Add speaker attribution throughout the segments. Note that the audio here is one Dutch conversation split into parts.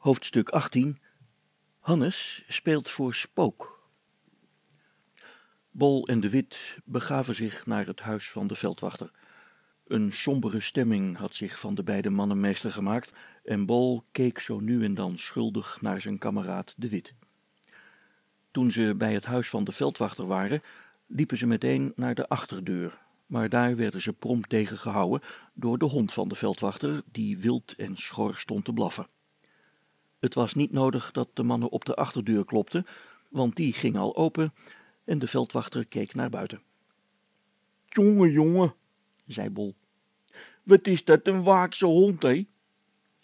Speaker 1: Hoofdstuk 18 Hannes speelt voor spook. Bol en de Wit begaven zich naar het huis van de veldwachter. Een sombere stemming had zich van de beide mannen meester gemaakt en Bol keek zo nu en dan schuldig naar zijn kameraad de Wit. Toen ze bij het huis van de veldwachter waren, liepen ze meteen naar de achterdeur, maar daar werden ze prompt tegengehouden door de hond van de veldwachter, die wild en schor stond te blaffen. Het was niet nodig dat de mannen op de achterdeur klopten, want die ging al open en de veldwachter keek naar buiten.
Speaker 2: Jongen, jongen, zei Bol. Wat is dat een waakse hond, hé?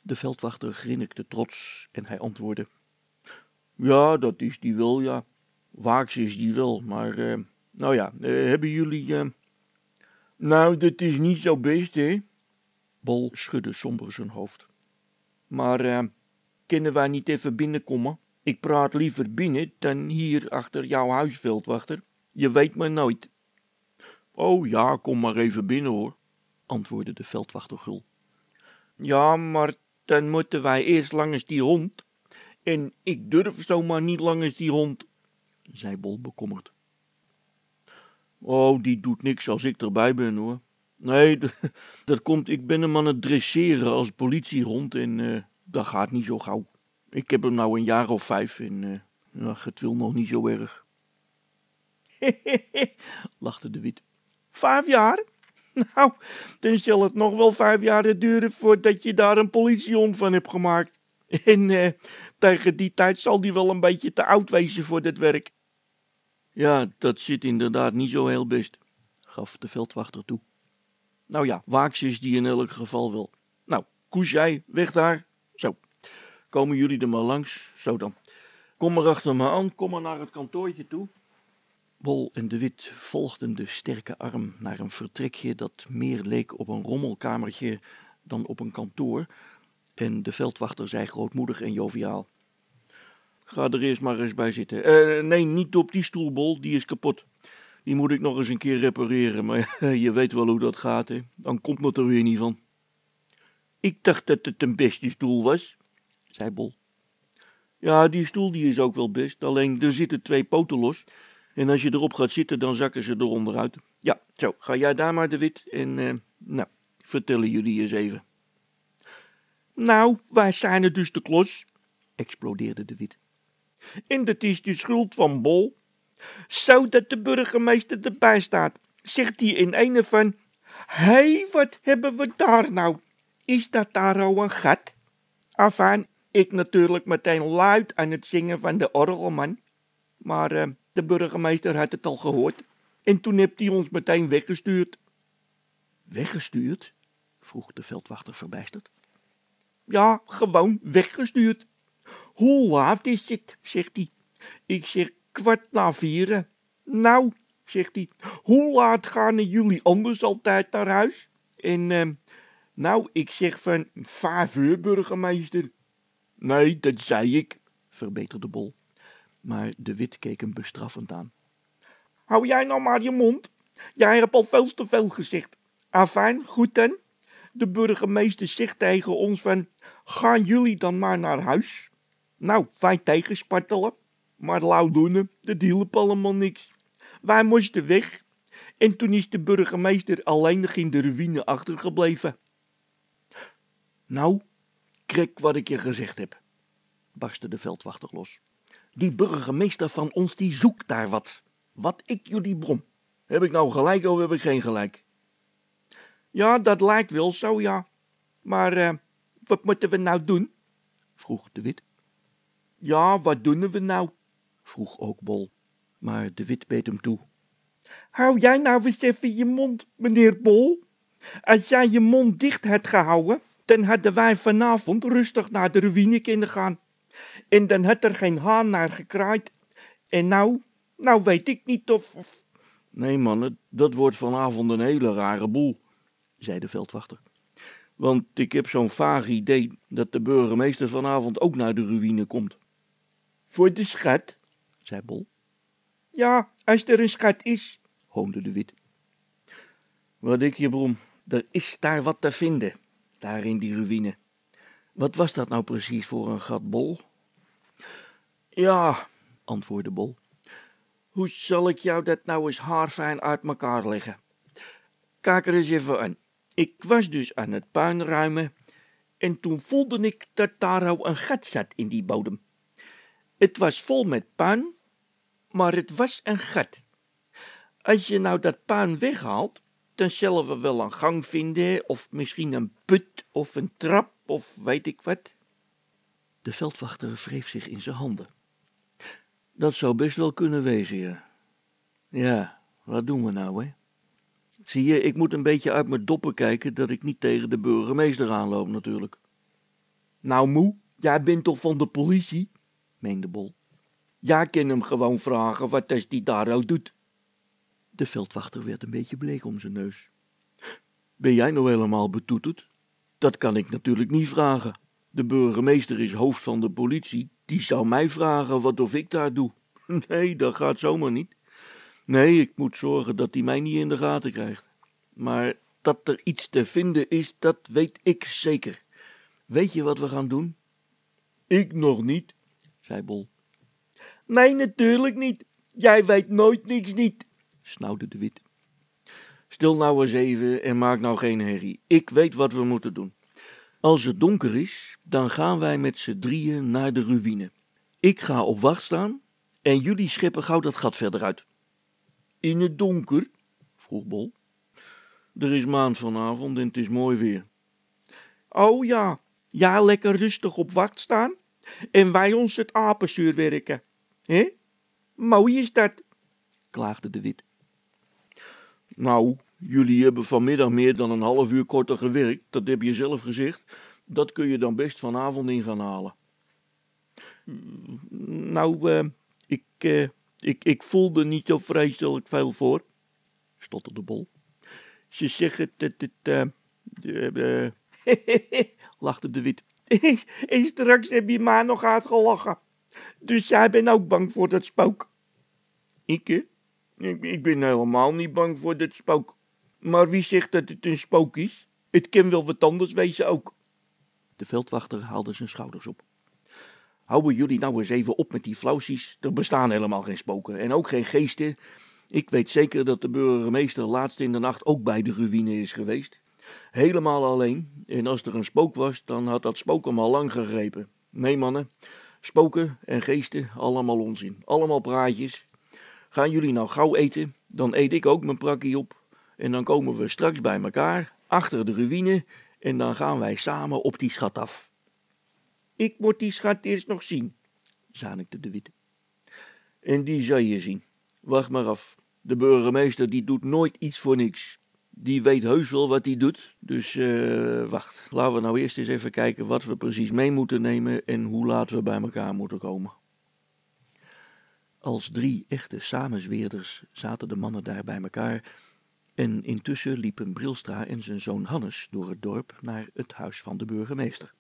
Speaker 1: De veldwachter grinnikte trots en hij antwoordde.
Speaker 2: Ja, dat is die wel, ja. Waaks is die wel, maar, uh, nou ja, uh, hebben jullie... Uh... Nou, dat is niet zo best, hè?
Speaker 1: Bol schudde somber zijn hoofd.
Speaker 2: Maar, kunnen wij niet even binnenkomen? Ik praat liever binnen dan hier achter jouw huis, veldwachter. Je weet maar nooit. Oh ja, kom maar even binnen hoor, antwoordde de veldwachter gul. Ja, maar dan moeten wij eerst langs die hond. En ik durf zomaar niet langs die hond, zei Bol bekommerd. Oh, die doet niks als ik erbij ben hoor. Nee, dat komt, ik ben hem aan het dresseren als politiehond en uh, dat gaat niet zo gauw. Ik heb hem nou een jaar of vijf en ja, het wil nog niet zo erg. lachte de wit. Vijf jaar? Nou, dan zal het nog wel vijf jaar duren voordat je daar een politiehond van hebt gemaakt. En uh, tegen die tijd zal die wel een beetje te oud wezen voor dit werk. Ja, dat zit inderdaad niet zo heel best, gaf de veldwachter toe. Nou ja, waaks is die in elk geval wel. Nou, koes jij, weg daar. Zo, komen jullie er maar langs. Zo dan. Kom maar achter me aan, kom maar naar het kantoortje toe.
Speaker 1: Bol en de Wit volgden de sterke arm naar een vertrekje dat meer leek op een rommelkamertje dan op een kantoor, en de veldwachter zei grootmoedig en joviaal. Ga er eerst maar eens bij zitten. Uh, nee, niet op die stoel, Bol, die is kapot. Die moet ik nog eens een keer repareren, maar je weet wel hoe dat gaat, hè. Dan komt het er weer niet van.
Speaker 2: Ik dacht dat het een beste stoel was, zei Bol. Ja, die stoel die is ook wel best, alleen er zitten twee poten los. En als je erop gaat zitten, dan zakken ze eronder uit. Ja, zo, ga jij daar maar de wit en, uh, nou, vertellen jullie eens even. Nou, wij zijn er dus de klos, explodeerde de wit. En dat is de schuld van Bol. Zodat de burgemeester erbij staat, zegt hij in een van, hé, hey, wat hebben we daar nou? Is dat daar al een gat? Afaan, ik natuurlijk meteen luid aan het zingen van de orgelman. Maar uh, de burgemeester had het al gehoord. En toen heeft hij ons meteen weggestuurd.
Speaker 1: Weggestuurd? vroeg de veldwachter verbijsterd.
Speaker 2: Ja, gewoon weggestuurd. Hoe laat is het? zegt hij. Ik zeg kwart na vieren. Nou, zegt hij, hoe laat gaan jullie anders altijd naar huis? En, uh, nou, ik zeg van uur, burgemeester. Nee, dat zei ik, verbeterde Bol.
Speaker 1: Maar de wit keek hem bestraffend aan.
Speaker 2: Hou jij nou maar je mond. Jij hebt al veel te veel gezegd. Afijn, goed dan. De burgemeester zegt tegen ons van, gaan jullie dan maar naar huis? Nou, wij tegenspartelen, maar lauwdoenen, dat hielp allemaal niks. Wij moesten weg en toen is de burgemeester alleen in de ruïne achtergebleven.
Speaker 1: Nou, krek wat ik je gezegd heb, barstte de veldwachter los. Die burgemeester van ons, die zoekt daar wat. Wat ik jullie brom. Heb ik nou gelijk of heb ik geen gelijk?
Speaker 2: Ja, dat lijkt wel zo, ja. Maar uh, wat moeten we nou doen? vroeg de wit. Ja, wat doen we nou? vroeg ook Bol.
Speaker 1: Maar de wit beet hem toe.
Speaker 2: Hou jij nou eens even je mond, meneer Bol? Als jij je mond dicht had gehouden, dan hadden wij vanavond rustig naar de ruïne kunnen gaan. En dan had er geen haan naar gekraaid. En nou, nou weet ik niet of... of...
Speaker 1: Nee, man, dat wordt vanavond een hele rare boel, zei de veldwachter. Want ik heb zo'n vaag idee dat de burgemeester vanavond ook naar de ruïne komt.
Speaker 2: Voor de schat, zei Bol. Ja, als er een schat is, hoonde de wit.
Speaker 1: Wat ik je brom, er is daar wat te vinden, daar in die ruïne. Wat was dat nou precies voor een gat, Bol?
Speaker 2: Ja,
Speaker 1: antwoordde Bol.
Speaker 2: Hoe zal ik jou dat nou eens haarfijn uit elkaar leggen? Kijk er eens even aan. Ik was dus aan het puin ruimen en toen voelde ik dat daar al een gat zat in die bodem. Het was vol met puin, maar het was een gat. Als je nou dat puin weghaalt, dan wel een gang vinden, of misschien een put of een trap of weet ik wat.
Speaker 1: De veldwachter wreef zich in zijn handen. Dat zou best wel kunnen wezen, ja. Ja, wat doen we nou, hè? Zie je, ik moet een beetje uit mijn doppen kijken dat ik niet tegen de burgemeester aanloop, natuurlijk.
Speaker 2: Nou, moe, jij bent toch van de politie? meende Bol. Jij kan hem gewoon vragen wat als die daar ook doet.
Speaker 1: De veldwachter werd een beetje bleek om zijn neus.
Speaker 2: Ben jij nou helemaal betoeterd? Dat kan ik natuurlijk niet vragen. De burgemeester is hoofd van de politie, die zou mij vragen wat of ik daar doe. Nee, dat gaat zomaar niet. Nee, ik moet zorgen dat hij mij niet in de gaten krijgt. Maar dat er iets te vinden is, dat weet ik zeker.
Speaker 1: Weet je wat we gaan doen?
Speaker 2: Ik nog niet, zei Bol. Nee, natuurlijk niet. Jij weet nooit niks niet, snauwde de wit.
Speaker 1: Stil nou eens even en maak nou geen herrie. Ik weet wat we moeten doen. Als het donker is, dan gaan wij met z'n drieën naar de ruïne. Ik ga op wacht staan en jullie scheppen gauw dat gat verder uit.
Speaker 2: In het donker?
Speaker 1: vroeg Bol. Er is maand vanavond en het is mooi weer.
Speaker 2: Oh ja, ja, lekker rustig op wacht staan en wij ons het apenzuur werken. Hé? Mooi is dat, klaagde de wit.
Speaker 1: Nou, jullie hebben vanmiddag meer dan een half uur korter gewerkt, dat heb je zelf gezegd. Dat kun je dan best vanavond in gaan halen.
Speaker 2: Nou, uh, ik, uh, ik, ik voelde niet zo vreselijk veel voor, stotterde Bol. Ze zeggen dat het, uh, lachte de wit. en straks heb je maar nog uitgelachen. Dus jij bent ook bang voor dat spook. Ik? Ik, ik ben helemaal niet bang voor dat spook. Maar wie zegt dat het een spook is? Het kan wel wat anders wezen ook.
Speaker 1: De veldwachter haalde zijn schouders op. Houden jullie nou eens even op met die flauwsies. Er bestaan helemaal geen spoken en ook geen geesten. Ik weet zeker dat de burgemeester laatst in de nacht ook bij de ruïne is geweest. Helemaal alleen. En als er een spook was, dan had dat spook hem al lang gegrepen. Nee, mannen. Spoken en geesten, allemaal onzin. Allemaal praatjes. Gaan jullie nou gauw eten, dan eet ik ook mijn prakkie op. En dan komen we straks bij elkaar, achter de ruïne, en dan gaan wij samen op die schat af.
Speaker 2: Ik moet die schat eerst nog zien, zanigde de witte.
Speaker 1: En die zal je zien. Wacht maar af. De burgemeester die doet nooit iets voor niks. Die weet heus wel wat hij doet. Dus uh, wacht, laten we nou eerst eens even kijken wat we precies mee moeten nemen en hoe laat we bij elkaar moeten komen. Als drie echte samenzweerders zaten de mannen daar bij elkaar en intussen liepen Brilstra en zijn zoon Hannes door het dorp naar het huis van de burgemeester.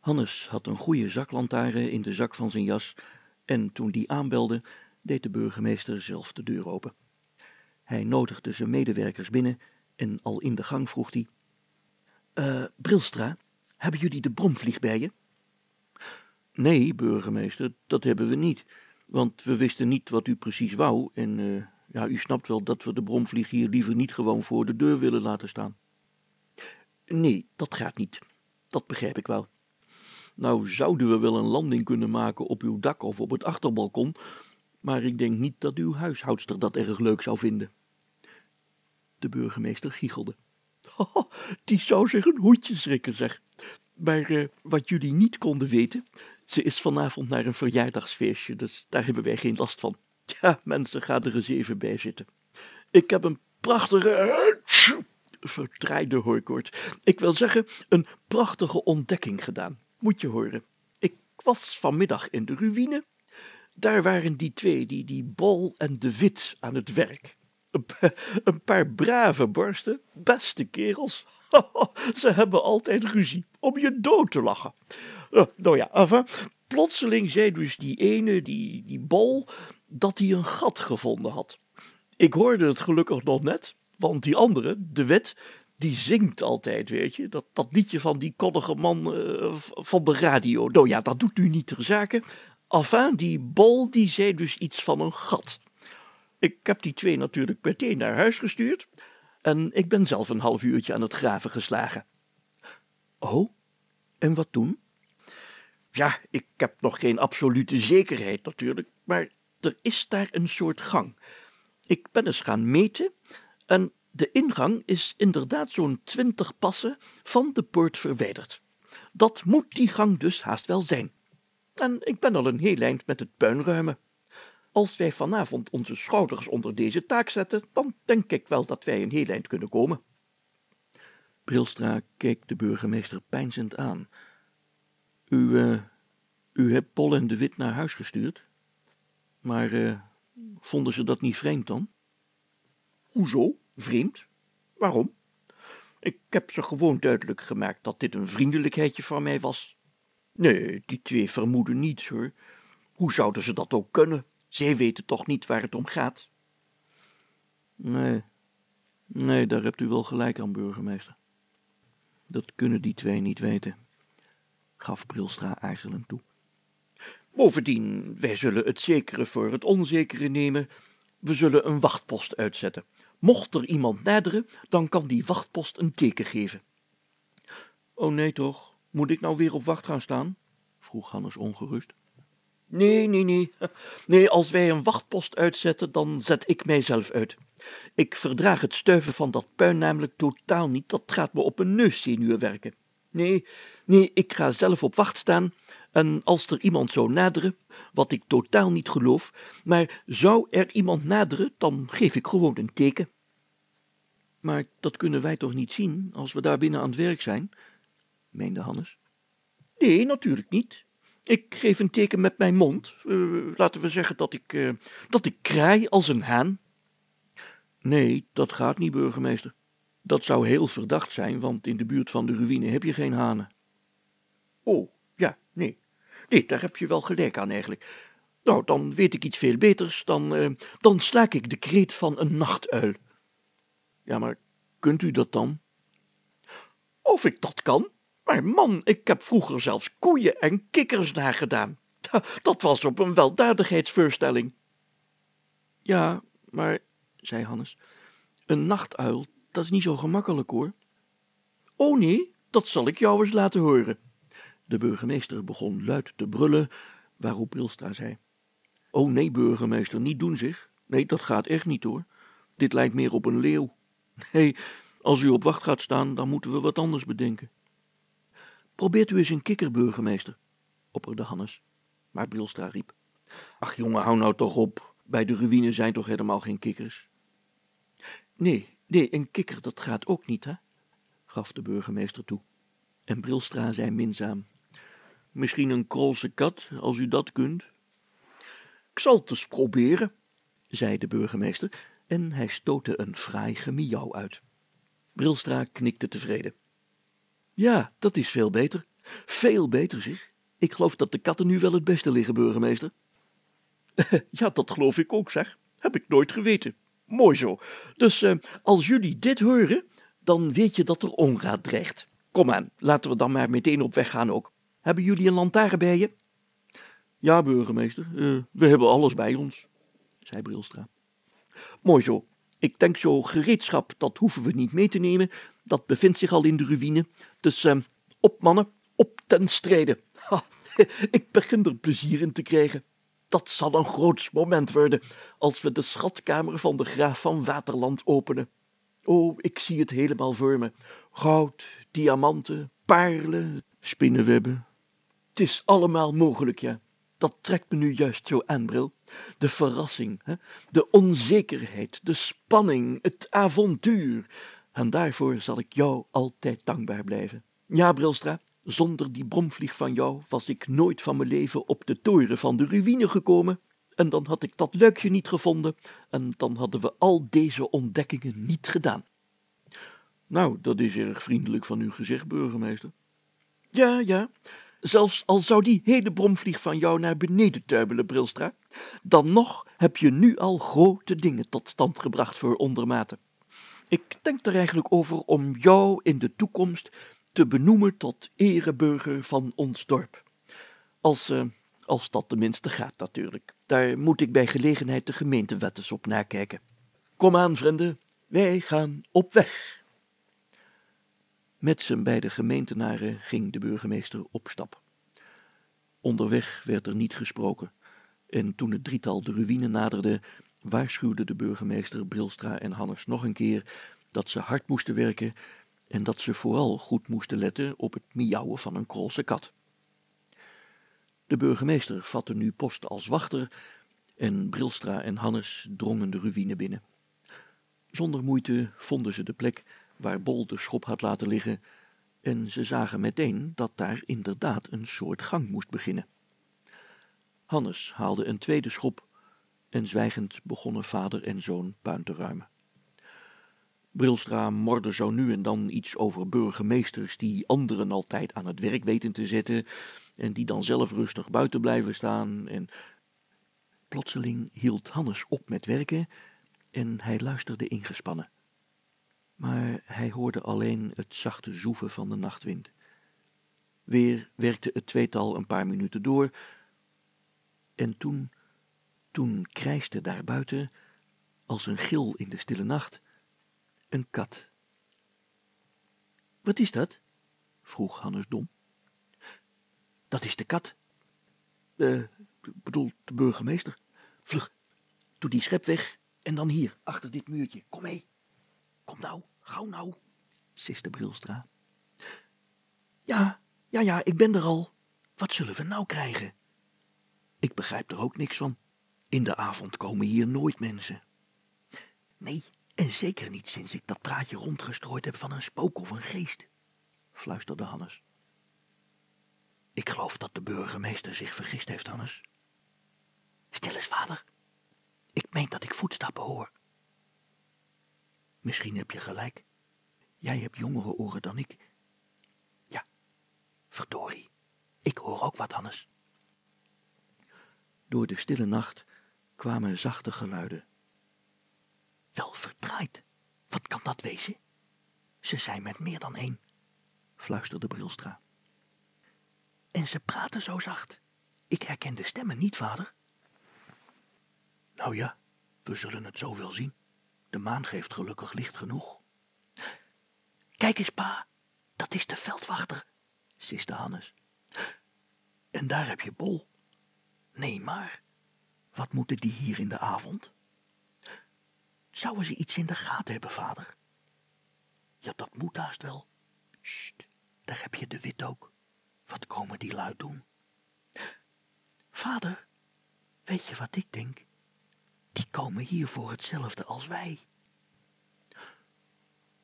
Speaker 1: Hannes had een goede zaklantaarn in de zak van zijn jas en toen die aanbelde, deed de burgemeester zelf de deur open. Hij nodigde zijn medewerkers binnen en al in de gang vroeg hij: uh, Brilstra, hebben jullie de bromvlieg bij je? Nee, burgemeester, dat hebben we niet, want we wisten niet wat u precies wou en uh, ja, u snapt wel dat we de bromvlieg hier liever niet gewoon voor de deur willen laten staan. Nee, dat gaat niet. Dat begrijp ik wel. Nou zouden we wel een landing kunnen maken op uw dak of op het achterbalkon, maar ik denk niet dat uw huishoudster dat erg leuk zou vinden. De burgemeester giechelde.
Speaker 2: Die zou zich een hoedje schrikken, zeg. Maar uh, wat jullie niet konden weten, ze is vanavond naar een verjaardagsfeestje, dus daar hebben wij geen last van. Ja, mensen, ga er eens even bij zitten. Ik heb een prachtige... Verdraaide hooikoort. Ik wil zeggen, een prachtige ontdekking gedaan. Moet je horen. Ik was vanmiddag in de ruïne. Daar waren die twee, die, die Bol en de Wit, aan het werk. Een, paar brave borsten, beste kerels. Ze hebben altijd ruzie, om je dood te lachen. Uh, nou ja, enfin, plotseling zei dus die ene, die, die Bol, dat hij een gat gevonden had. Ik hoorde het gelukkig nog net, want die andere, de wet, die zingt altijd, weet je. Dat, dat liedje van die koddige man uh, van de radio. Nou ja, dat doet u niet ter zake. Enfin, die Bol, die zei dus iets van een gat. Ik heb die twee natuurlijk meteen naar huis gestuurd. En ik ben zelf een half uurtje aan het graven geslagen.
Speaker 1: Oh, en wat toen?
Speaker 2: Ja, ik heb nog geen absolute zekerheid natuurlijk, maar er is daar een soort gang. Ik ben eens gaan meten en de ingang is inderdaad zo'n twintig passen van de poort verwijderd. Dat moet die gang dus haast wel zijn. En ik ben al een heel eind met het puin ruimen. Als wij vanavond onze schouders onder deze taak zetten, dan denk ik wel dat wij een heel eind kunnen komen.
Speaker 1: Brilstra keek de burgemeester peinzend aan. U, uh, u hebt Pol en de Wit naar huis gestuurd? Maar uh, vonden ze dat niet vreemd dan?
Speaker 2: Hoezo? Vreemd? Waarom? Ik heb ze gewoon duidelijk gemaakt dat dit een vriendelijkheidje van mij was. Nee, die twee vermoeden niets hoor. Hoe zouden ze dat ook kunnen? Zij weten toch niet waar het om gaat?
Speaker 1: Nee, nee, daar hebt u wel gelijk aan, burgemeester. Dat kunnen die twee niet weten, gaf Brilstra aarzelend toe.
Speaker 2: Bovendien, wij zullen het zekere voor het onzekere nemen. We zullen een wachtpost uitzetten. Mocht er iemand naderen, dan kan die wachtpost een teken geven.
Speaker 1: Oh nee toch, moet ik nou weer op wacht gaan staan? vroeg Hannes ongerust.
Speaker 2: Nee, nee, nee. Nee, als wij een wachtpost uitzetten, dan zet ik mijzelf uit. Ik verdraag het stuiven van dat puin namelijk totaal niet, dat gaat me op een neuszenuwen werken. Nee, nee, ik ga zelf op wacht staan, en als er iemand zou naderen, wat ik totaal niet geloof, maar zou er iemand naderen, dan geef ik gewoon een teken.
Speaker 1: Maar dat kunnen wij toch niet zien, als we daar binnen aan het werk zijn, meende Hannes.
Speaker 2: Nee, natuurlijk niet. Ik geef een teken met mijn mond. Uh, laten we zeggen dat ik, uh, dat ik kraai als een haan.
Speaker 1: Nee, dat gaat niet, burgemeester. Dat zou heel verdacht zijn, want in de buurt van de ruïne heb je geen hanen.
Speaker 2: Oh, ja, nee. Nee, daar heb je wel gelijk aan eigenlijk. Nou, dan weet ik iets veel beters. Dan, uh, dan slaak ik de kreet van een nachtuil.
Speaker 1: Ja, maar kunt u dat dan?
Speaker 2: Of ik dat kan? Maar man, ik heb vroeger zelfs koeien en kikkers nagedaan. Dat was op een weldadigheidsvoorstelling.
Speaker 1: Ja, maar, zei Hannes, een nachtuil, dat is niet zo gemakkelijk hoor.
Speaker 2: Oh nee, dat zal ik jou eens laten horen.
Speaker 1: De burgemeester begon luid te brullen, waarop Brilstra zei. Oh nee, burgemeester, niet doen zich. Nee, dat gaat echt niet hoor. Dit lijkt meer op een leeuw. Nee, als u op wacht gaat staan, dan moeten we wat anders bedenken. Probeert u eens een kikker, burgemeester, opperde Hannes. Maar Brilstra riep. Ach jongen, hou nou toch op. Bij de ruïne zijn toch helemaal geen kikkers? Nee, nee, een kikker, dat gaat ook niet, hè? gaf de burgemeester toe. En Brilstra zei minzaam. Misschien een krolse kat, als u dat kunt.
Speaker 2: Ik zal het eens proberen,
Speaker 1: zei de burgemeester, en hij stootte een fraai gemiauw uit. Brilstra knikte tevreden. Ja, dat is veel beter. Veel beter, zeg. Ik geloof dat de katten nu wel het beste liggen, burgemeester.
Speaker 2: ja, dat geloof ik ook, zeg. Heb ik nooit geweten. Mooi zo. Dus uh, als jullie dit horen, dan weet je dat er onraad dreigt. Kom aan, laten we dan maar meteen op weg gaan ook. Hebben jullie een lantaarn bij je?
Speaker 1: Ja, burgemeester, uh, we hebben alles bij ons, zei Brilstra.
Speaker 2: Mooi zo. Ik denk zo gereedschap, dat hoeven we niet mee te nemen. Dat bevindt zich al in de ruïne. Dus uh, op mannen, op ten strijde. Ik begin er plezier in te krijgen. Dat zal een groots moment worden als we de schatkamer van de graaf van Waterland openen. Oh, ik zie het helemaal voor me. Goud, diamanten, paarlen, spinnenwebben. Het is allemaal mogelijk, ja. Dat trekt me nu juist zo aan, Bril. De verrassing, hè? de onzekerheid, de spanning, het avontuur. En daarvoor zal ik jou altijd dankbaar blijven. Ja, Brilstra, zonder die bromvlieg van jou was ik nooit van mijn leven op de toren van de ruïne gekomen. En dan had ik dat luikje niet gevonden en dan hadden we al deze ontdekkingen niet gedaan.
Speaker 1: Nou, dat is erg vriendelijk van u gezegd, burgemeester.
Speaker 2: Ja, ja. Zelfs al zou die hele bromvlieg van jou naar beneden tuimelen, Brilstra, dan nog heb je nu al grote dingen tot stand gebracht voor ondermaten.
Speaker 1: Ik denk er eigenlijk over om jou in de toekomst te benoemen tot ereburger van ons dorp. Als, eh, als dat tenminste gaat natuurlijk. Daar moet ik bij gelegenheid de gemeentewet eens op nakijken. Kom aan, vrienden, wij gaan op weg. Met zijn beide gemeentenaren ging de burgemeester op stap. Onderweg werd er niet gesproken, en toen het drietal de ruïne naderde, waarschuwde de burgemeester Brilstra en Hannes nog een keer dat ze hard moesten werken en dat ze vooral goed moesten letten op het miauwen van een krolse kat. De burgemeester vatte nu post als wachter en Brilstra en Hannes drongen de ruïne binnen. Zonder moeite vonden ze de plek waar Bol de schop had laten liggen en ze zagen meteen dat daar inderdaad een soort gang moest beginnen. Hannes haalde een tweede schop en zwijgend begonnen vader en zoon puin te ruimen. Brilstra morde zo nu en dan iets over burgemeesters die anderen altijd aan het werk weten te zetten en die dan zelf rustig buiten blijven staan en plotseling hield Hannes op met werken en hij luisterde ingespannen. Maar hij hoorde alleen het zachte zoeven van de nachtwind. Weer werkte het tweetal een paar minuten door en toen, toen krijste daar buiten, als een gil in de stille nacht, een kat. Wat is dat? vroeg Hannes dom. Dat is de kat. Uh, bedoel, de burgemeester. Vlug, doe die schep weg en dan hier, achter dit muurtje. Kom mee. Kom nou, gauw nou, siste Brilstra. Ja, ja, ja, ik ben er al. Wat zullen we nou krijgen? Ik begrijp er ook niks van. In de avond komen hier nooit mensen. Nee, en zeker niet sinds ik dat praatje rondgestrooid heb van een spook of een geest, fluisterde Hannes. Ik geloof dat de burgemeester zich vergist heeft, Hannes. Stil eens, vader. Ik meen dat ik voetstappen hoor. Misschien heb je gelijk. Jij hebt jongere oren dan ik. Ja, verdorie. Ik hoor ook wat, Hannes. Door de stille nacht kwamen zachte geluiden. Wel verdraaid. Wat kan dat wezen? Ze zijn met meer dan één, fluisterde Brilstra. En ze praten zo zacht. Ik herken de stemmen niet, vader. Nou ja, we zullen het zo wel zien. De maan geeft gelukkig licht genoeg. Kijk eens, pa, dat is de veldwachter, siste Hannes. En daar heb je Bol. Nee, maar wat moeten die hier in de avond? Zouden ze iets in de gaten hebben, vader? Ja, dat moet haast wel. Sst, daar heb je de wit ook. Wat komen die lui doen? Vader, weet je wat ik denk? Die komen hier voor hetzelfde als wij.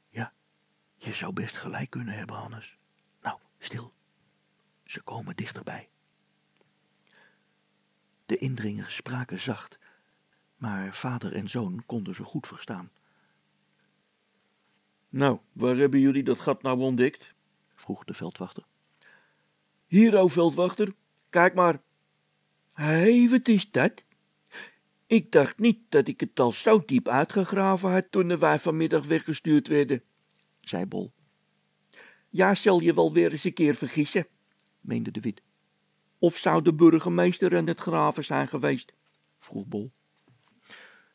Speaker 1: Ja, je zou best gelijk kunnen hebben, Hannes. Nou, stil. Ze komen dichterbij. De indringers spraken zacht, maar vader en zoon konden ze goed verstaan.
Speaker 2: Nou, waar hebben jullie dat gat nou ontdekt?
Speaker 1: vroeg de veldwachter.
Speaker 2: Hier, o veldwachter, kijk maar. Hé, wat is dat? Ik dacht niet dat ik het al zo diep uitgegraven had toen wij vanmiddag weggestuurd werden, zei Bol. Ja, zal je wel weer eens een keer vergissen, meende de wit. Of zou de burgemeester aan het graven zijn geweest? vroeg Bol.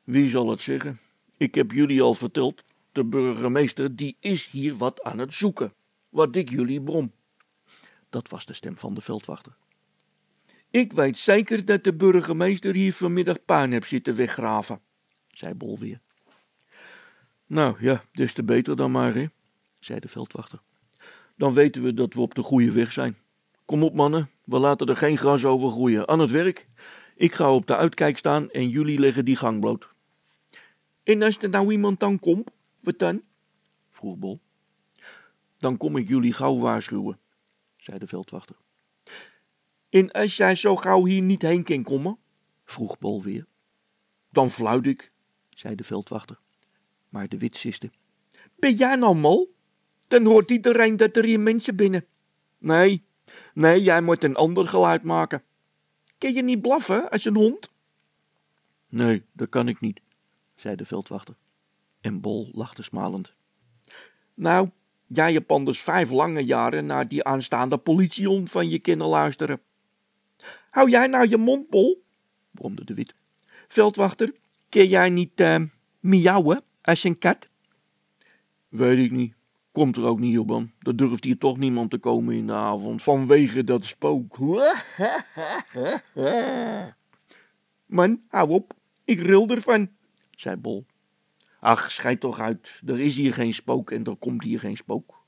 Speaker 1: Wie zal het zeggen? Ik heb jullie al verteld, de burgemeester die is hier wat aan het zoeken, wat ik jullie brom. Dat was de stem van de veldwachter.
Speaker 2: Ik weet zeker dat de burgemeester hier vanmiddag puin heeft zitten weggraven, zei Bol weer.
Speaker 1: Nou ja, des te beter dan maar, hè, zei de veldwachter. Dan weten we dat we op de goede weg zijn. Kom op, mannen, we laten er geen gras over groeien. Aan het werk. Ik ga op de uitkijk staan en jullie leggen die gang bloot.
Speaker 2: En als er nou iemand dan komt, wat dan?
Speaker 1: vroeg Bol. Dan kom ik jullie gauw waarschuwen, zei de veldwachter.
Speaker 2: En als jij zo gauw hier niet heen kan komen? vroeg Bol weer.
Speaker 1: Dan fluit ik, zei de veldwachter. Maar de wit siste.
Speaker 2: Ben jij nou mal? Dan hoort iedereen dat er hier mensen binnen. Nee, nee, jij moet een ander geluid maken. Kun je niet blaffen als een hond?
Speaker 1: Nee, dat kan ik niet, zei de veldwachter. En Bol lachte smalend.
Speaker 2: Nou, jij hebt anders vijf lange jaren naar die aanstaande politiehond van je kunnen luisteren. Hou jij nou je mond, Bol? bromde de wit. Veldwachter, kun jij niet uh, miauwen als een kat?
Speaker 1: Weet ik niet. Komt er ook niet op aan. Er durft hier toch niemand te komen in de avond vanwege dat spook.
Speaker 2: Man, hou op. Ik ril ervan, zei Bol.
Speaker 1: Ach, schijt toch uit. Er is hier geen spook en er komt hier geen spook.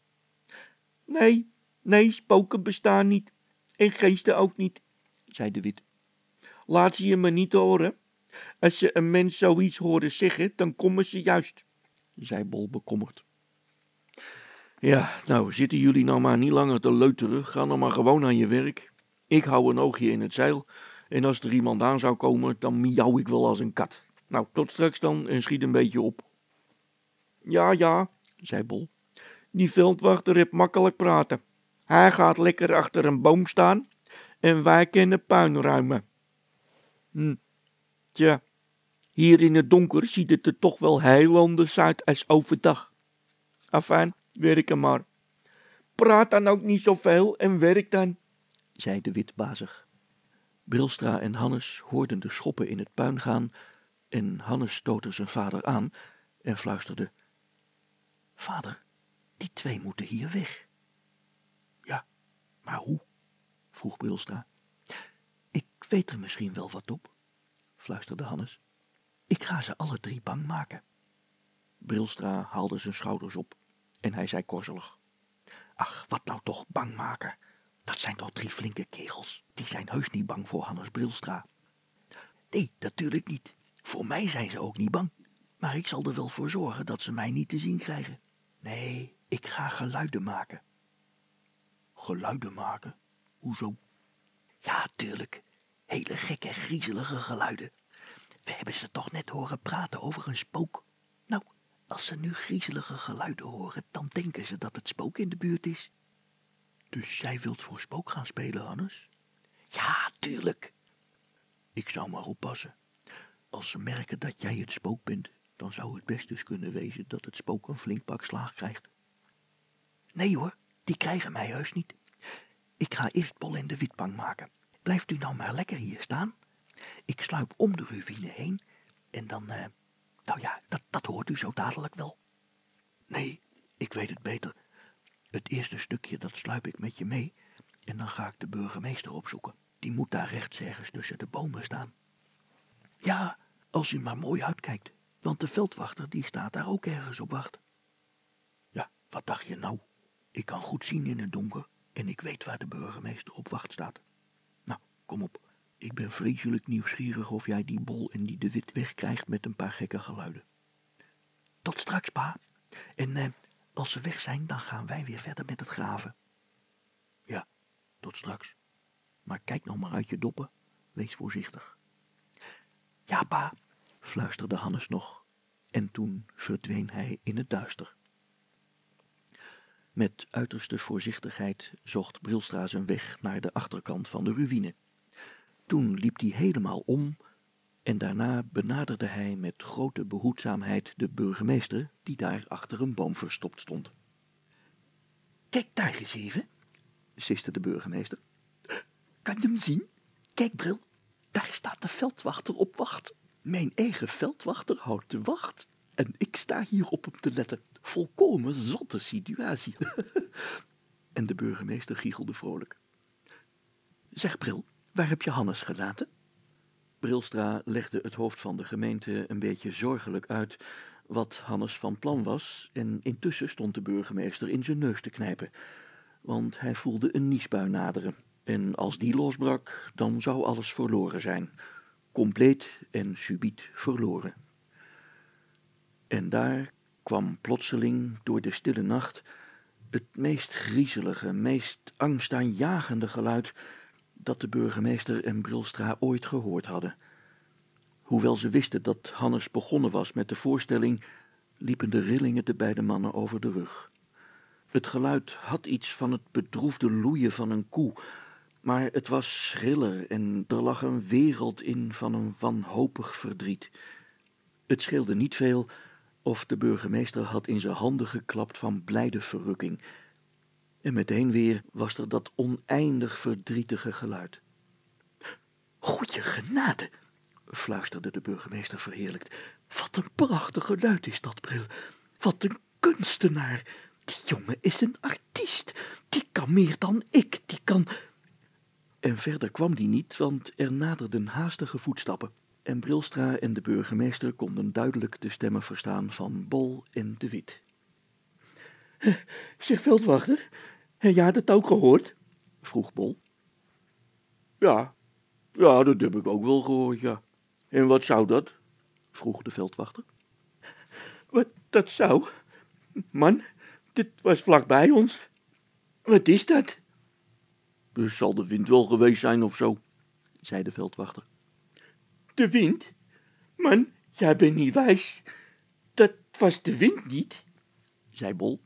Speaker 2: Nee, nee, spoken bestaan niet. En geesten ook niet, zei de wit. Laat ze je maar niet horen. Als ze een mens zoiets horen zeggen, dan komen ze juist, zei Bol bekommerd.
Speaker 1: Ja, nou, zitten jullie nou maar niet langer te leuteren. Ga nou maar gewoon aan je werk. Ik hou een oogje in het zeil. En als er iemand aan zou komen, dan miauw ik wel als een kat. Nou, tot straks dan en schiet een beetje op.
Speaker 2: Ja, ja, zei Bol. Die veldwachter heeft makkelijk praten. Hij gaat lekker achter een boom staan en wij kunnen puin ruimen. Hm, tja, hier in het donker ziet het er toch wel heel anders uit als overdag. Afijn, werken maar. Praat dan ook niet zoveel en werk dan, zei de wit bazig.
Speaker 1: Brilstra en Hannes hoorden de schoppen in het puin gaan en Hannes stootte zijn vader aan en fluisterde. Vader, die twee moeten hier weg. Ja, maar hoe? vroeg Brilstra. Ik weet er misschien wel wat op, fluisterde Hannes. Ik ga ze alle drie bang maken. Brilstra haalde zijn schouders op en hij zei korzelig. Ach, wat nou toch bang maken? Dat zijn toch drie flinke kegels. Die zijn heus niet bang voor Hannes Brilstra. Nee, natuurlijk niet. Voor mij zijn ze ook niet bang. Maar ik zal er wel voor zorgen dat ze mij niet te zien krijgen. Nee, ik ga geluiden maken. Geluiden maken? Hoezo? Ja, tuurlijk. Hele gekke, griezelige geluiden. We hebben ze toch net horen praten over een spook. Als ze nu griezelige geluiden horen, dan denken ze dat het spook in de buurt is. Dus jij wilt voor spook gaan spelen, Hannes? Ja, tuurlijk. Ik zou maar oppassen. Als ze merken dat jij het spook bent, dan zou het best dus kunnen wezen dat het spook een flink pak slaag krijgt. Nee hoor, die krijgen mij heus niet. Ik ga Iftbol en de witbang maken. Blijft u nou maar lekker hier staan. Ik sluip om de ruïne heen en dan, uh, nou ja, dat, dat hoort u zo dadelijk wel. Nee, ik weet het beter. Het eerste stukje, dat sluip ik met je mee en dan ga ik de burgemeester opzoeken. Die moet daar rechts ergens tussen de bomen staan. Ja, als u maar mooi uitkijkt, want de veldwachter die staat daar ook ergens op wacht. Ja, wat dacht je nou? Ik kan goed zien in het donker en ik weet waar de burgemeester op wacht staat. Nou, kom op. Ik ben vreselijk nieuwsgierig of jij die bol en die de wit wegkrijgt met een paar gekke geluiden. Tot straks, pa. En eh, als ze weg zijn, dan gaan wij weer verder met het graven. Ja, tot straks. Maar kijk nou maar uit je doppen. Wees voorzichtig. Ja, pa, fluisterde Hannes nog. En toen verdween hij in het duister. Met uiterste voorzichtigheid zocht Brilstra zijn weg naar de achterkant van de ruïne. Toen liep hij helemaal om en daarna benaderde hij met grote behoedzaamheid de burgemeester, die daar achter een boom verstopt stond. Kijk daar eens even, siste de burgemeester. Kan je hem zien? Kijk, Bril, daar staat de veldwachter op wacht. Mijn eigen veldwachter houdt de wacht en ik sta hier op hem te letten. Volkomen zotte situatie. en de burgemeester giechelde vrolijk. Zeg, Bril, waar heb je Hannes gelaten? Brilstra legde het hoofd van de gemeente een beetje zorgelijk uit wat Hannes van plan was, en intussen stond de burgemeester in zijn neus te knijpen, want hij voelde een niesbui naderen. En als die losbrak, dan zou alles verloren zijn, compleet en subiet verloren. En daar kwam plotseling door de stille nacht het meest griezelige, meest angstaanjagende geluid dat de burgemeester en Brilstra ooit gehoord hadden. Hoewel ze wisten dat Hannes begonnen was met de voorstelling, liepen de rillingen de beide mannen over de rug. Het geluid had iets van het bedroefde loeien van een koe, maar het was schriller en er lag een wereld in van een wanhopig verdriet. Het scheelde niet veel of de burgemeester had in zijn handen geklapt van blijde verrukking. En meteen weer was er dat oneindig verdrietige geluid. Goeie genade, fluisterde de burgemeester verheerlijkt. Wat een prachtig geluid is dat, Bril. Wat een kunstenaar. Die jongen is een artiest. Die kan meer dan ik. Die kan... En verder kwam die niet, want er naderden haastige voetstappen. En Brilstra en de burgemeester konden duidelijk de stemmen verstaan van Bol en de Wit.
Speaker 2: Zeg, veldwachter, heb jij dat ook gehoord? vroeg Bol. Ja, ja, dat heb ik ook wel gehoord, ja. En wat zou dat? vroeg de veldwachter. Wat dat zou? Man, dit was vlakbij ons. Wat is dat? Het zal de wind wel geweest zijn of zo, zei de veldwachter. De wind? Man, jij bent niet wijs. Dat was de wind niet, zei Bol.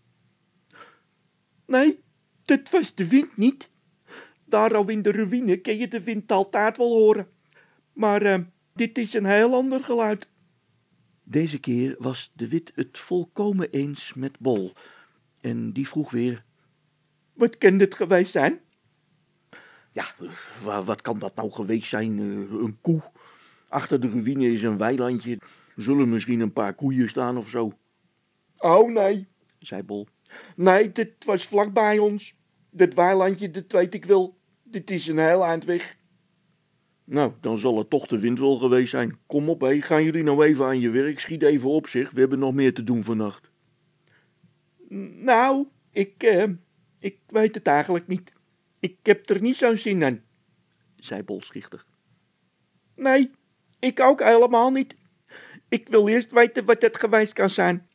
Speaker 2: Nee, dat was de wind niet. Daar al in de ruïne kun je de wind altijd wel horen. Maar uh, dit is een heel ander geluid.
Speaker 1: Deze keer was de wit het volkomen eens met Bol. En die vroeg weer...
Speaker 2: Wat kan dit geweest zijn? Ja, wat kan dat nou geweest zijn? Een koe. Achter de ruïne is een weilandje. Zullen misschien een paar koeien staan of zo. Oh nee, zei Bol. Nee, dit was vlak bij ons. Dat weilandje, dat weet ik wel. Dit is een heel eind weg. Nou, dan zal het toch de wind wel geweest zijn. Kom op, hé, gaan jullie nou even aan je werk. Schiet even op zich, we hebben nog meer te doen vannacht. Nou, ik, eh, ik weet het eigenlijk niet. Ik heb er niet zo'n zin in, zei Bol schichtig. Nee, ik ook helemaal niet. Ik wil eerst weten wat het geweest kan zijn.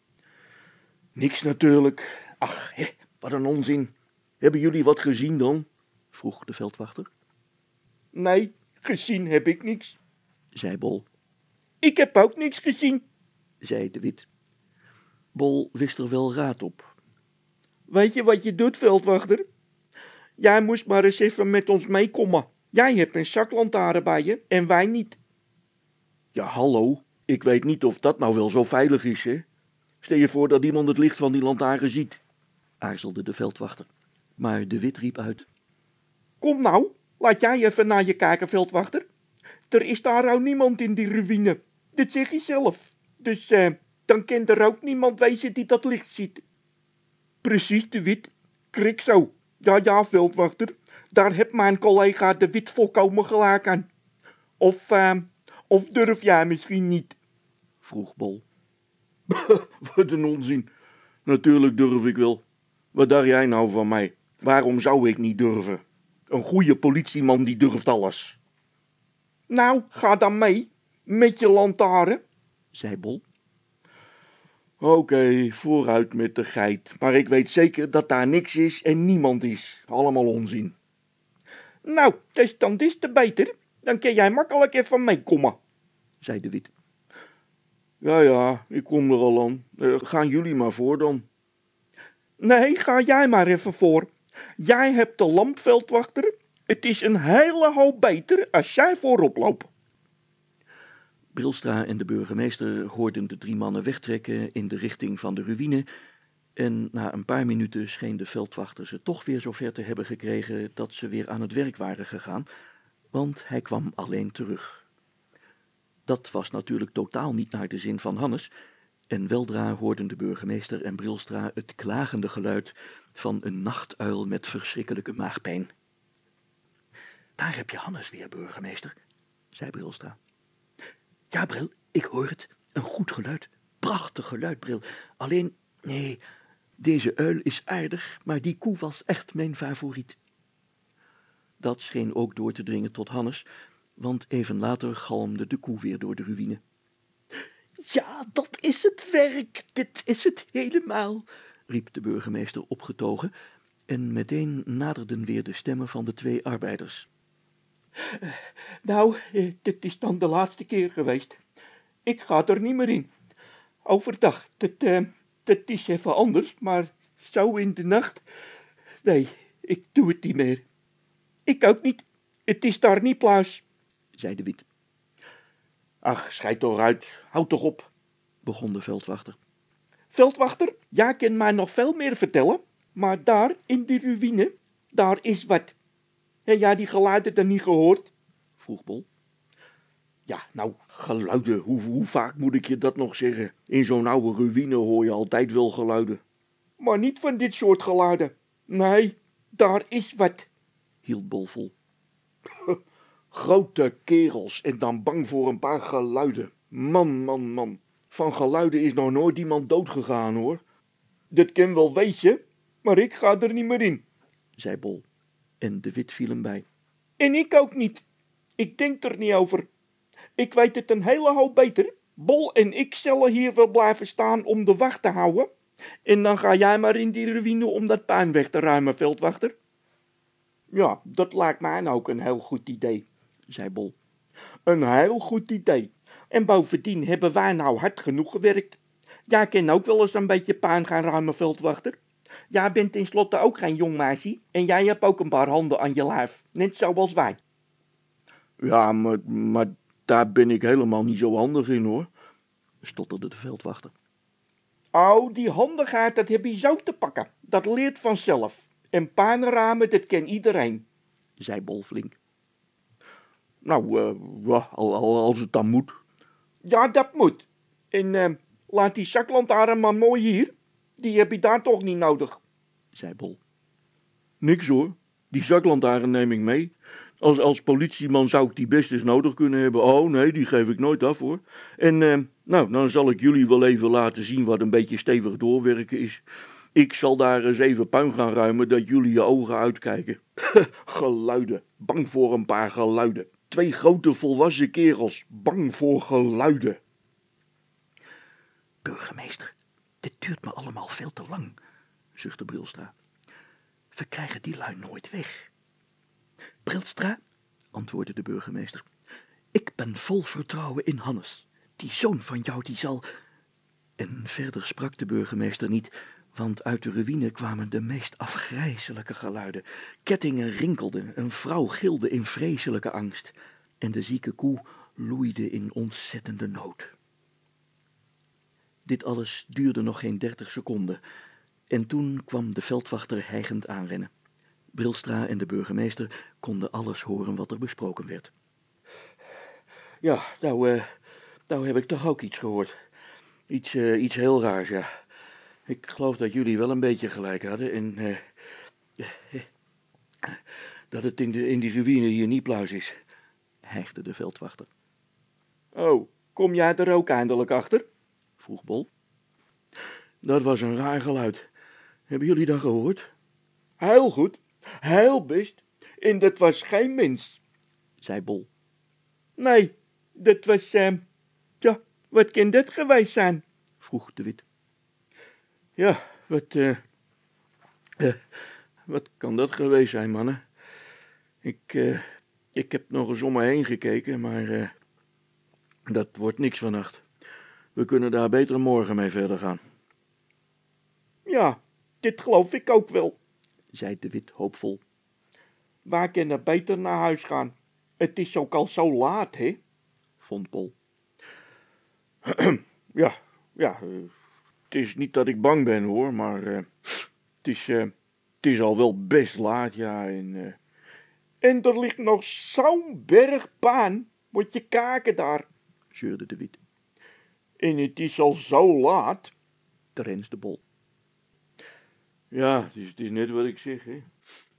Speaker 2: Niks natuurlijk. Ach, hè, wat een onzin. Hebben jullie wat gezien dan? vroeg de veldwachter. Nee, gezien heb ik niks, zei Bol. Ik heb ook niks gezien, zei de wit.
Speaker 1: Bol wist er wel raad op.
Speaker 2: Weet je wat je doet, veldwachter? Jij moest maar eens even met ons meekomen. Jij hebt een zaklantaarn bij je en wij niet. Ja, hallo. Ik weet niet of dat nou wel zo veilig is, hè? Stel je voor dat iemand het licht van die lantaarn ziet,
Speaker 1: aarzelde de veldwachter. Maar de wit riep uit.
Speaker 2: Kom nou, laat jij even naar je kijken, veldwachter. Er is daar ook niemand in die ruïne. Dit zeg je zelf. Dus eh, dan kan er ook niemand wezen die dat licht ziet. Precies, de wit. Krik zo. Ja, ja, veldwachter. Daar heeft mijn collega de wit volkomen gelijk aan. Of, uh, of durf jij misschien niet? vroeg Bol. Wat een onzin. Natuurlijk durf ik wel. Wat dacht jij nou van mij? Waarom zou ik niet durven? Een goede politieman die durft alles. Nou, ga dan mee, met je lantaarn, zei Bol. Oké, vooruit met de geit, maar ik weet zeker dat daar niks is en niemand is. Allemaal onzin. Nou, dus dan is te beter. Dan kun jij makkelijk even meekomen, zei de wit. Ja, ja, ik kom er al aan. Uh, gaan jullie maar voor dan. Nee, ga jij maar even voor. Jij hebt de lampveldwachter. Het is een hele hoop beter als jij voorop loopt.
Speaker 1: Brilstra en de burgemeester hoorden de drie mannen wegtrekken in de richting van de ruïne en na een paar minuten scheen de veldwachter ze toch weer zover te hebben gekregen dat ze weer aan het werk waren gegaan, want hij kwam alleen terug. Dat was natuurlijk totaal niet naar de zin van Hannes, en weldra hoorden de burgemeester en Brilstra het klagende geluid van een nachtuil met verschrikkelijke maagpijn. Daar heb je Hannes weer, burgemeester, zei Brilstra. Ja, Bril, ik hoor het. Een goed geluid. Prachtig geluid, Bril. Alleen, nee, deze uil is aardig, maar die koe was echt mijn favoriet. Dat scheen ook door te dringen tot Hannes, want even later galmde de koe weer door de ruïne.
Speaker 2: Ja, dat is het werk, dit is het helemaal, riep de burgemeester opgetogen,
Speaker 1: en meteen naderden weer de stemmen van de twee arbeiders.
Speaker 2: Nou, eh, dit is dan de laatste keer geweest. Ik ga er niet meer in. Overdag, dat, uh, dat is even anders, maar zo in de nacht... Nee, ik doe het niet meer. Ik ook niet. Het is daar niet plaats, zei de wit. Ach, schijt toch uit. Houd toch op, begon de veldwachter. Veldwachter, jij kan mij nog veel meer vertellen, maar daar in die ruïne, daar is wat. Heb jij die geluiden dan niet gehoord? vroeg Bol.
Speaker 1: Ja, nou, geluiden, hoe, hoe vaak moet ik je dat nog zeggen? In zo'n oude ruïne hoor je altijd wel geluiden.
Speaker 2: Maar niet van dit soort geluiden. Nee, daar is wat, hield Bol vol.
Speaker 1: Grote kerels en dan bang voor een paar geluiden. Man, man, man. Van geluiden is nog nooit iemand doodgegaan, hoor.
Speaker 2: Dat ken wel weetje, maar ik ga er niet meer in, zei Bol.
Speaker 1: En de wit viel hem bij.
Speaker 2: En ik ook niet. Ik denk er niet over. Ik weet het een hele hoop beter. Bol en ik zullen hier wel blijven staan om de wacht te houden. En dan ga jij maar in die ruïne om dat puin weg te ruimen, veldwachter. Ja, dat lijkt mij ook een heel goed idee, zei Bol. Een heel goed idee. En bovendien hebben wij nou hard genoeg gewerkt. Jij kan ook wel eens een beetje puin gaan ruimen, veldwachter. Jij bent tenslotte ook geen jong meisje en jij hebt ook een paar handen aan je lijf, net zoals wij.
Speaker 1: Ja, maar, maar daar ben ik helemaal niet zo handig in, hoor, stotterde de veldwachter.
Speaker 2: Oh, die handigheid, dat heb je zo te pakken. Dat leert vanzelf. En paanramen, dat ken iedereen, zei Bol flink.
Speaker 1: Nou, ja, al, al, als het dan moet.
Speaker 2: Ja, dat moet. En uh, laat die zaklantaarn maar mooi hier. Die heb je daar toch niet nodig, zei Bol.
Speaker 1: Niks hoor, die zaklantaarn neem ik mee. Als, als politieman zou ik die best eens nodig kunnen hebben. Oh nee, die geef ik nooit af hoor. En uh, nou, dan zal ik jullie wel even laten zien wat een beetje stevig doorwerken is. Ik zal daar eens even puin gaan ruimen dat jullie je ogen uitkijken. geluiden, bang voor een paar geluiden. Twee grote volwassen kerels, bang voor geluiden.
Speaker 3: Burgemeester, dit duurt me allemaal veel te lang, zuchtte Brilstra. We krijgen die lui nooit weg. Brilstra, antwoordde de burgemeester, ik ben vol vertrouwen in Hannes. Die zoon van jou, die zal... En verder sprak de burgemeester niet, want uit de ruïne kwamen de meest afgrijzelijke geluiden. Kettingen rinkelden, een vrouw gilde in vreselijke angst en de zieke koe loeide in ontzettende nood. Dit alles duurde nog geen dertig seconden en toen kwam de veldwachter hijgend aanrennen. Brilstra en de burgemeester konden alles horen wat er besproken werd.
Speaker 1: Ja, nou, uh, nou heb ik toch ook iets gehoord. Iets, uh, iets heel raars, ja. Ik geloof dat jullie wel een beetje gelijk hadden en uh, dat het in, de, in die ruïne hier niet pluis is, hijgde de veldwachter.
Speaker 2: Oh, kom jij er ook eindelijk achter? vroeg Bol.
Speaker 1: Dat was een raar geluid. Hebben jullie dat gehoord?
Speaker 2: Heel goed, heel best. En dat was geen mens, zei Bol. Nee, dat was, uh, ja, wat kan dat geweest zijn? vroeg de wit.
Speaker 1: Ja, wat, uh, uh, wat kan dat geweest zijn, mannen? Ik, uh, ik heb nog eens om me heen gekeken, maar dat wordt niks vannacht. We kunnen daar beter morgen mee verder gaan.
Speaker 2: Ja, dit geloof ik ook wel, zei de wit hoopvol. Waar kunnen beter naar huis gaan? Het is ook al zo laat, hè? vond Pol.
Speaker 1: ja, ja, het is niet dat ik bang ben hoor, maar uh, het, is, uh, het is al wel best laat, ja. En, uh...
Speaker 2: en er ligt nog zo'n berg moet je kaken daar, zeurde de wit. En het is al zo laat, de Bol.
Speaker 1: Ja, het is, het is net wat ik zeg, hè.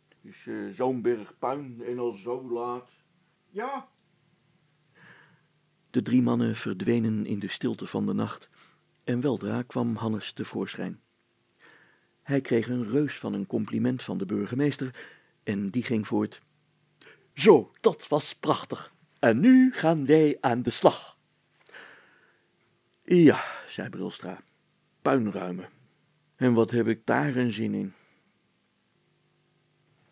Speaker 1: Het is zo'n berg puin en al zo laat.
Speaker 2: Ja.
Speaker 3: De drie mannen verdwenen in de stilte van de nacht en weldra kwam Hannes tevoorschijn. Hij kreeg een reus van een compliment van de burgemeester en die ging voort. Zo, dat was prachtig. En nu gaan wij aan de slag.
Speaker 1: Ja, zei Brilstra, puinruimen. En wat heb ik daar een zin in?